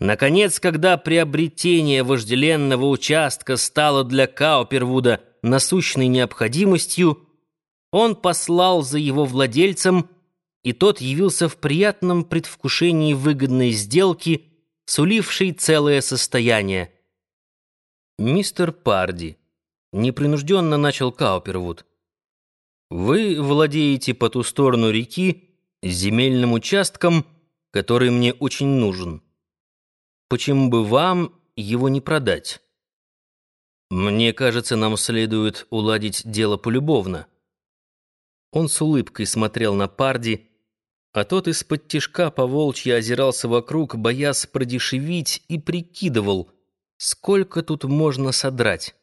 Наконец, когда приобретение вожделенного участка стало для Каупервуда насущной необходимостью, он послал за его владельцем, и тот явился в приятном предвкушении выгодной сделки, сулившей целое состояние. «Мистер Парди», — непринужденно начал Каупервуд, — «вы владеете по ту сторону реки земельным участком, который мне очень нужен. Почему бы вам его не продать? Мне кажется, нам следует уладить дело полюбовно». Он с улыбкой смотрел на Парди, а тот из-под тишка по волчьи озирался вокруг, боясь продешевить, и прикидывал, сколько тут можно содрать.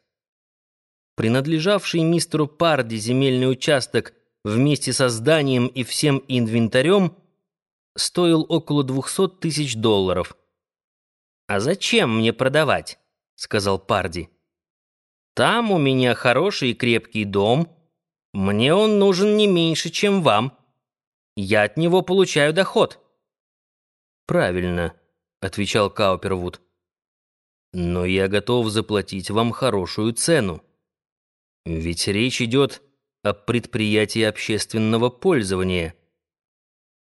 Принадлежавший мистеру Парди земельный участок вместе со зданием и всем инвентарем стоил около двухсот тысяч долларов. «А зачем мне продавать?» — сказал Парди. «Там у меня хороший и крепкий дом. Мне он нужен не меньше, чем вам». Я от него получаю доход». «Правильно», — отвечал Каупервуд. «Но я готов заплатить вам хорошую цену. Ведь речь идет о предприятии общественного пользования.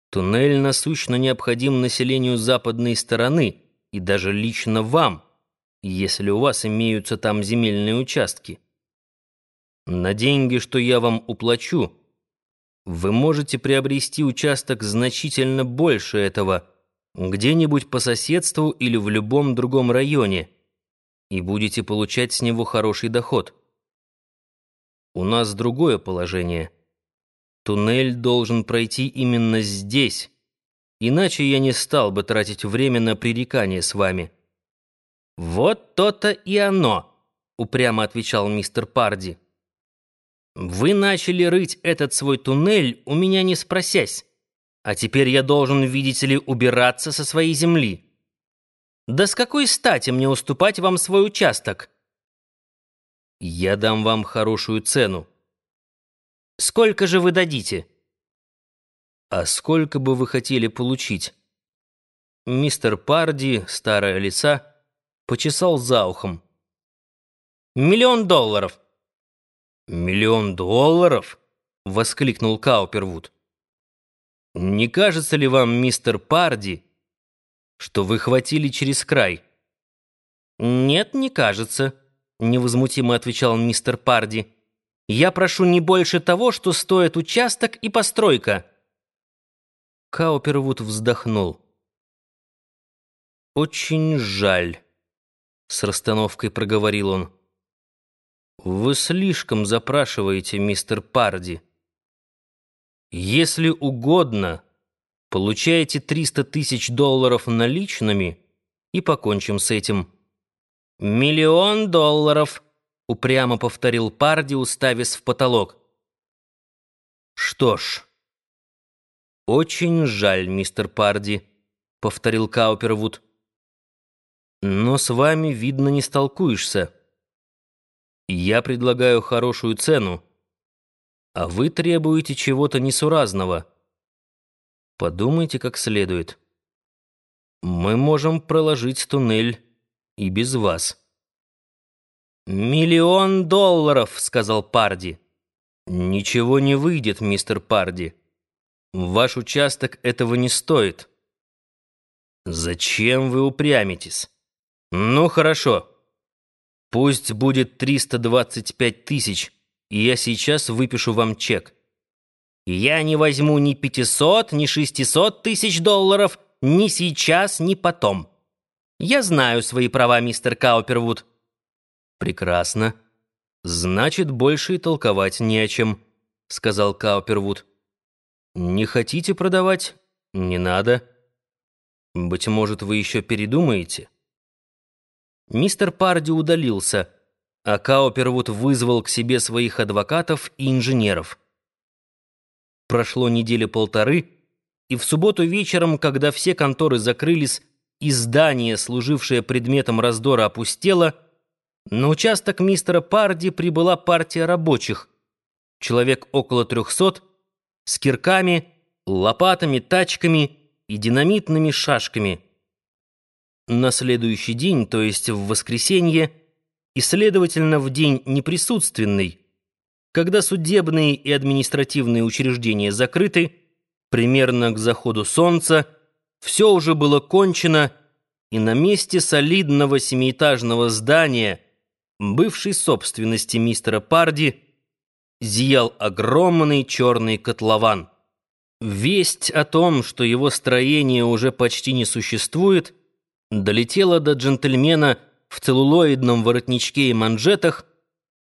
Туннель насущно необходим населению западной стороны и даже лично вам, если у вас имеются там земельные участки. На деньги, что я вам уплачу, вы можете приобрести участок значительно больше этого, где-нибудь по соседству или в любом другом районе, и будете получать с него хороший доход. У нас другое положение. Туннель должен пройти именно здесь, иначе я не стал бы тратить время на пререкание с вами. «Вот то-то и оно», — упрямо отвечал мистер Парди. Вы начали рыть этот свой туннель, у меня не спросясь. А теперь я должен, видите ли, убираться со своей земли. Да с какой стати мне уступать вам свой участок? Я дам вам хорошую цену. Сколько же вы дадите? А сколько бы вы хотели получить? Мистер Парди, старая лиса, почесал за ухом. Миллион долларов. «Миллион долларов?» — воскликнул Каупервуд. «Не кажется ли вам, мистер Парди, что вы хватили через край?» «Нет, не кажется», — невозмутимо отвечал мистер Парди. «Я прошу не больше того, что стоит участок и постройка». Каупервуд вздохнул. «Очень жаль», — с расстановкой проговорил он. «Вы слишком запрашиваете, мистер Парди. Если угодно, получаете 300 тысяч долларов наличными и покончим с этим». «Миллион долларов», — упрямо повторил Парди, уставясь в потолок. «Что ж, очень жаль, мистер Парди», — повторил Каупервуд. «Но с вами, видно, не столкуешься». Я предлагаю хорошую цену, а вы требуете чего-то несуразного. Подумайте как следует. Мы можем проложить туннель и без вас. «Миллион долларов», — сказал Парди. «Ничего не выйдет, мистер Парди. Ваш участок этого не стоит». «Зачем вы упрямитесь?» «Ну, хорошо». Пусть будет 325 тысяч, и я сейчас выпишу вам чек. Я не возьму ни 500, ни 600 тысяч долларов, ни сейчас, ни потом. Я знаю свои права, мистер Каупервуд. Прекрасно. Значит, больше и толковать не о чем, сказал Каупервуд. Не хотите продавать? Не надо. Быть может, вы еще передумаете? Мистер Парди удалился, а Каупервуд вызвал к себе своих адвокатов и инженеров. Прошло недели полторы, и в субботу вечером, когда все конторы закрылись и здание, служившее предметом раздора, опустело, на участок мистера Парди прибыла партия рабочих, человек около трехсот, с кирками, лопатами, тачками и динамитными шашками – на следующий день, то есть в воскресенье, и, следовательно, в день неприсутственный, когда судебные и административные учреждения закрыты, примерно к заходу солнца, все уже было кончено, и на месте солидного семиэтажного здания, бывшей собственности мистера Парди, зиял огромный черный котлован. Весть о том, что его строение уже почти не существует, долетела до джентльмена в целлулоидном воротничке и манжетах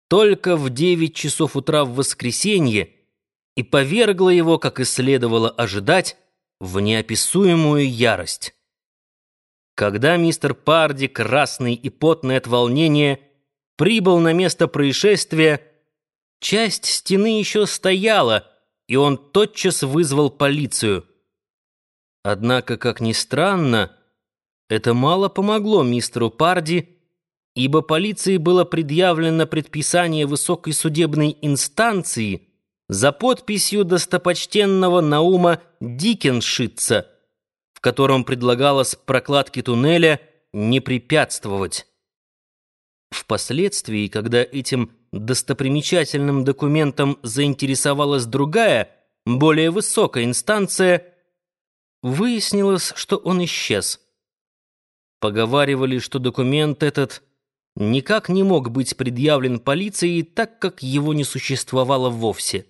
только в девять часов утра в воскресенье и повергла его, как и следовало ожидать, в неописуемую ярость. Когда мистер Парди, красный и потный от волнения, прибыл на место происшествия, часть стены еще стояла, и он тотчас вызвал полицию. Однако, как ни странно, это мало помогло мистеру Парди, ибо полиции было предъявлено предписание высокой судебной инстанции за подписью достопочтенного Наума Дикеншитца, в котором предлагалось прокладке туннеля не препятствовать. Впоследствии, когда этим достопримечательным документом заинтересовалась другая, более высокая инстанция, выяснилось, что он исчез. Поговаривали, что документ этот никак не мог быть предъявлен полиции, так как его не существовало вовсе.